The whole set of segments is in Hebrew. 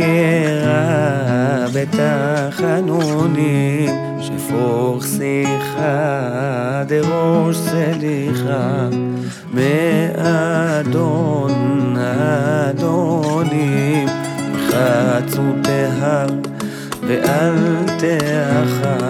קרע בתחנונים, שפוך שיחה דרוש סליחה, מאדון אדונים, חצו תהר ואל תאחר.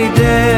validez.